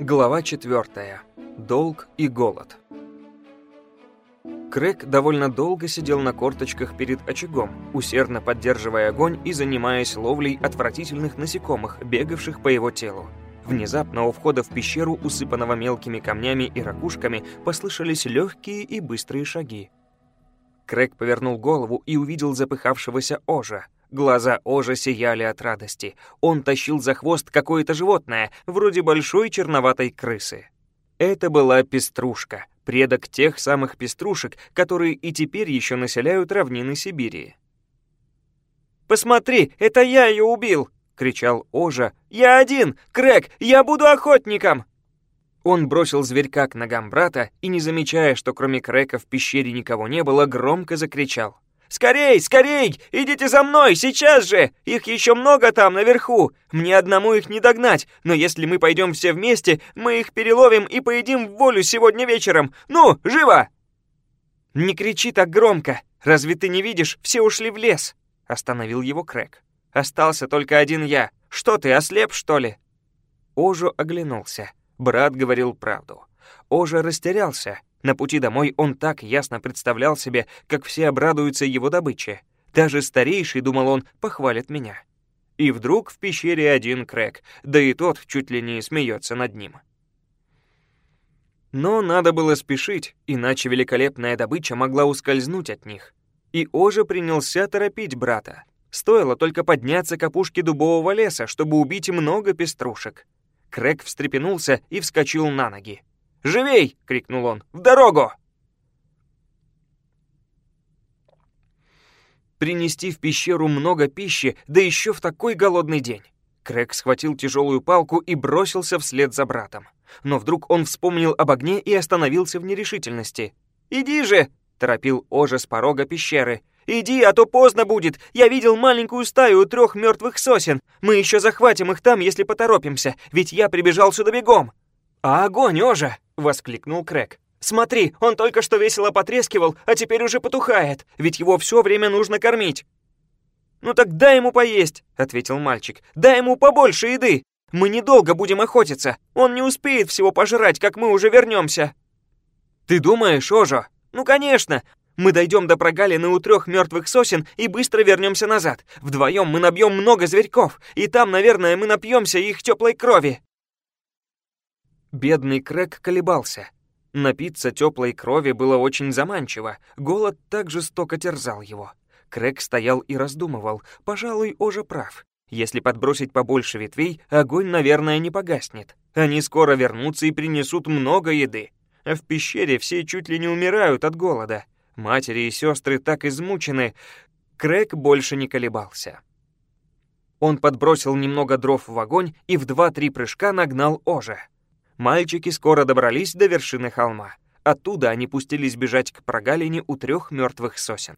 Глава 4. Долг и голод. Крэг довольно долго сидел на корточках перед очагом, усердно поддерживая огонь и занимаясь ловлей отвратительных насекомых, бегавших по его телу. Внезапно у входа в пещеру, усыпанного мелкими камнями и ракушками, послышались легкие и быстрые шаги. Крэг повернул голову и увидел запыхавшегося Ожа — Глаза Ожа сияли от радости. Он тащил за хвост какое-то животное, вроде большой черноватой крысы. Это была пеструшка, предок тех самых пеструшек, которые и теперь еще населяют равнины Сибири. «Посмотри, это я ее убил!» — кричал Ожа. «Я один! Крэк, я буду охотником!» Он бросил зверька к ногам брата и, не замечая, что кроме Крэка в пещере никого не было, громко закричал. «Скорей, скорей! Идите за мной, сейчас же! Их еще много там, наверху! Мне одному их не догнать, но если мы пойдем все вместе, мы их переловим и поедим в волю сегодня вечером! Ну, живо!» «Не кричи так громко! Разве ты не видишь, все ушли в лес!» Остановил его Крэк. «Остался только один я. Что ты, ослеп, что ли?» Ожо оглянулся. Брат говорил правду. Ожо растерялся, на пути домой он так ясно представлял себе, как все обрадуются его добыче. Даже старейший, думал он, похвалит меня. И вдруг в пещере один Крэк, да и тот чуть ли не смеется над ним. Но надо было спешить, иначе великолепная добыча могла ускользнуть от них. И Ожа принялся торопить брата. Стоило только подняться к опушке дубового леса, чтобы убить много пеструшек. Крэк встрепенулся и вскочил на ноги. «Живей!» — крикнул он. «В дорогу!» Принести в пещеру много пищи, да еще в такой голодный день. Крэг схватил тяжелую палку и бросился вслед за братом. Но вдруг он вспомнил об огне и остановился в нерешительности. «Иди же!» — торопил Ожа с порога пещеры. «Иди, а то поздно будет. Я видел маленькую стаю у трех мертвых сосен. Мы еще захватим их там, если поторопимся, ведь я прибежал сюда бегом». «А огонь, Ожа!» Воскликнул Крэк. «Смотри, он только что весело потрескивал, а теперь уже потухает, ведь его все время нужно кормить». «Ну так дай ему поесть», — ответил мальчик. «Дай ему побольше еды. Мы недолго будем охотиться. Он не успеет всего пожрать, как мы уже вернемся». «Ты думаешь, Ожо?» «Ну, конечно. Мы дойдем до прогалины у трех мертвых сосен и быстро вернемся назад. Вдвоем мы набьем много зверьков, и там, наверное, мы напьемся их теплой крови». Бедный Крэк колебался. Напиться теплой крови было очень заманчиво, голод так жестоко терзал его. Крэк стоял и раздумывал, пожалуй, Ожа прав. Если подбросить побольше ветвей, огонь, наверное, не погаснет. Они скоро вернутся и принесут много еды. А в пещере все чуть ли не умирают от голода. Матери и сестры так измучены. Крэк больше не колебался. Он подбросил немного дров в огонь и в два-три прыжка нагнал Ожа. Мальчики скоро добрались до вершины холма. Оттуда они пустились бежать к прогалине у трех мертвых сосен.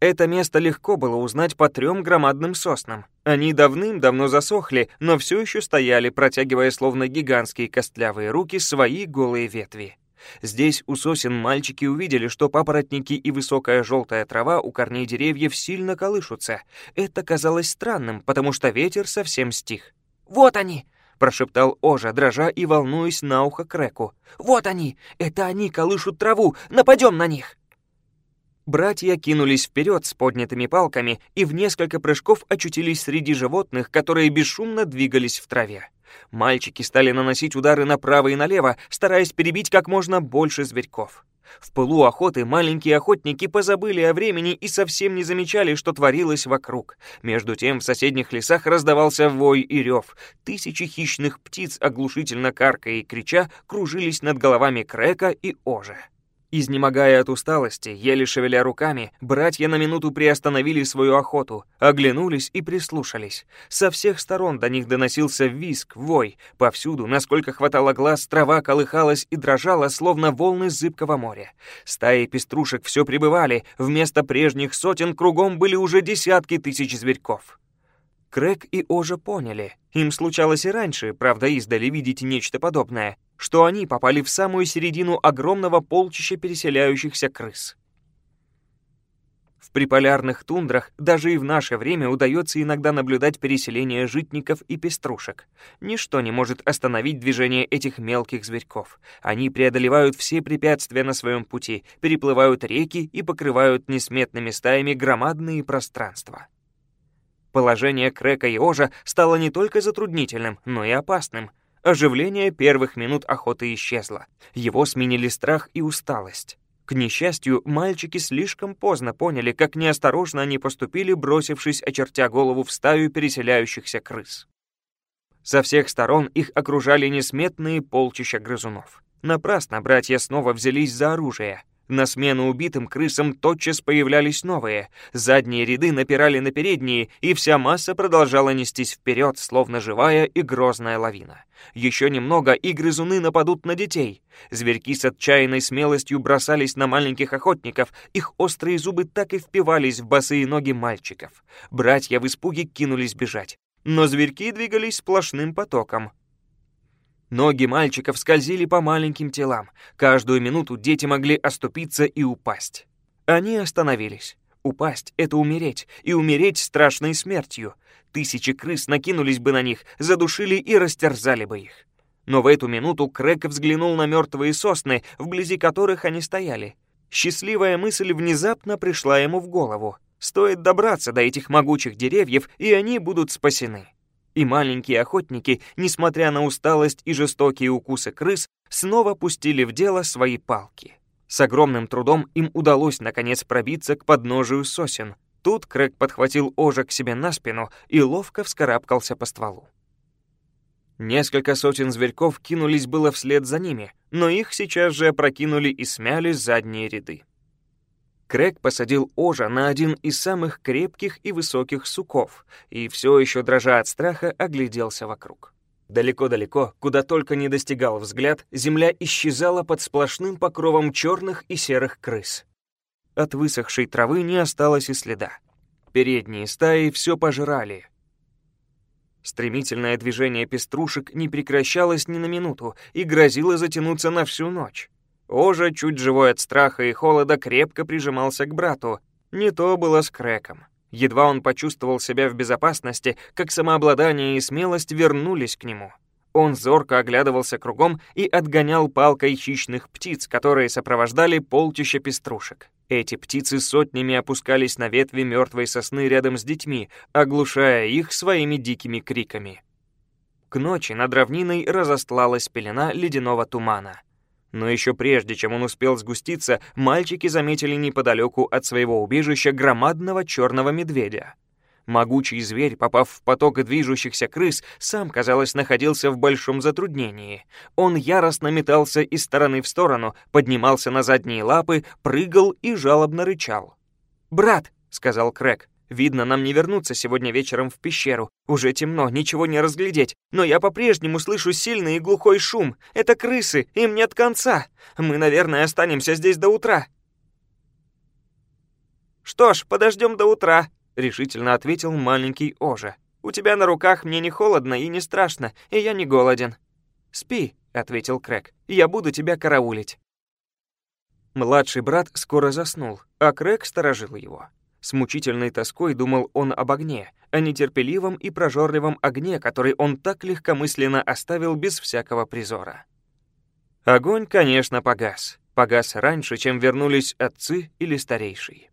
Это место легко было узнать по трем громадным соснам. Они давным-давно засохли, но все еще стояли, протягивая словно гигантские костлявые руки свои голые ветви. Здесь у сосен мальчики увидели, что папоротники и высокая желтая трава у корней деревьев сильно колышутся. Это казалось странным, потому что ветер совсем стих. «Вот они!» — прошептал Ожа, дрожа и волнуясь на ухо Креку. «Вот они! Это они колышут траву! Нападем на них!» Братья кинулись вперед с поднятыми палками и в несколько прыжков очутились среди животных, которые бесшумно двигались в траве. Мальчики стали наносить удары направо и налево, стараясь перебить как можно больше зверьков. В пылу охоты маленькие охотники позабыли о времени и совсем не замечали, что творилось вокруг. Между тем в соседних лесах раздавался вой и рев. Тысячи хищных птиц, оглушительно каркая и крича, кружились над головами Крека и Ожа. Изнемогая от усталости, еле шевеля руками, братья на минуту приостановили свою охоту, оглянулись и прислушались. Со всех сторон до них доносился визг, вой. Повсюду, насколько хватало глаз, трава колыхалась и дрожала, словно волны зыбкого моря. Стаи пеструшек все прибывали, вместо прежних сотен кругом были уже десятки тысяч зверьков. Крэк и Ожа поняли. Им случалось и раньше, правда, издали видеть нечто подобное что они попали в самую середину огромного полчища переселяющихся крыс. В При полярных тундрах даже и в наше время удается иногда наблюдать переселение житников и пеструшек. Ничто не может остановить движение этих мелких зверьков. Они преодолевают все препятствия на своем пути, переплывают реки и покрывают несметными стаями громадные пространства. Положение Крека и Ожа стало не только затруднительным, но и опасным. Оживление первых минут охоты исчезло. Его сменили страх и усталость. К несчастью, мальчики слишком поздно поняли, как неосторожно они поступили, бросившись, очертя голову в стаю переселяющихся крыс. Со всех сторон их окружали несметные полчища грызунов. Напрасно братья снова взялись за оружие — на смену убитым крысам тотчас появлялись новые. Задние ряды напирали на передние, и вся масса продолжала нестись вперед, словно живая и грозная лавина. Еще немного, и грызуны нападут на детей. Зверьки с отчаянной смелостью бросались на маленьких охотников, их острые зубы так и впивались в босые ноги мальчиков. Братья в испуге кинулись бежать. Но зверьки двигались сплошным потоком. Ноги мальчиков скользили по маленьким телам. Каждую минуту дети могли оступиться и упасть. Они остановились. Упасть — это умереть, и умереть страшной смертью. Тысячи крыс накинулись бы на них, задушили и растерзали бы их. Но в эту минуту Крэк взглянул на мертвые сосны, вблизи которых они стояли. Счастливая мысль внезапно пришла ему в голову. Стоит добраться до этих могучих деревьев, и они будут спасены и маленькие охотники, несмотря на усталость и жестокие укусы крыс, снова пустили в дело свои палки. С огромным трудом им удалось наконец пробиться к подножию сосен. Тут Крэг подхватил ожа к себе на спину и ловко вскарабкался по стволу. Несколько сотен зверьков кинулись было вслед за ними, но их сейчас же опрокинули и смяли задние ряды. Крэг посадил Ожа на один из самых крепких и высоких суков и все еще дрожа от страха огляделся вокруг. Далеко-далеко, куда только не достигал взгляд, земля исчезала под сплошным покровом черных и серых крыс. От высохшей травы не осталось и следа. Передние стаи все пожирали. Стремительное движение пеструшек не прекращалось ни на минуту и грозило затянуться на всю ночь. Ожа, чуть живой от страха и холода, крепко прижимался к брату. Не то было с Крэком. Едва он почувствовал себя в безопасности, как самообладание и смелость вернулись к нему. Он зорко оглядывался кругом и отгонял палкой хищных птиц, которые сопровождали полчища пеструшек. Эти птицы сотнями опускались на ветви мертвой сосны рядом с детьми, оглушая их своими дикими криками. К ночи над равниной разостлалась пелена ледяного тумана. Но еще прежде, чем он успел сгуститься, мальчики заметили неподалеку от своего убежища громадного черного медведя. Могучий зверь, попав в поток движущихся крыс, сам, казалось, находился в большом затруднении. Он яростно метался из стороны в сторону, поднимался на задние лапы, прыгал и жалобно рычал. «Брат», — сказал Крэк, Видно, нам не вернуться сегодня вечером в пещеру. Уже темно, ничего не разглядеть. Но я по-прежнему слышу сильный и глухой шум. Это крысы, им нет конца. Мы, наверное, останемся здесь до утра». «Что ж, подождем до утра», — решительно ответил маленький Ожа. «У тебя на руках мне не холодно и не страшно, и я не голоден». «Спи», — ответил Крэк, — «я буду тебя караулить». Младший брат скоро заснул, а Крэк сторожил его. С мучительной тоской думал он об огне, о нетерпеливом и прожорливом огне, который он так легкомысленно оставил без всякого призора. Огонь, конечно, погас. Погас раньше, чем вернулись отцы или старейший.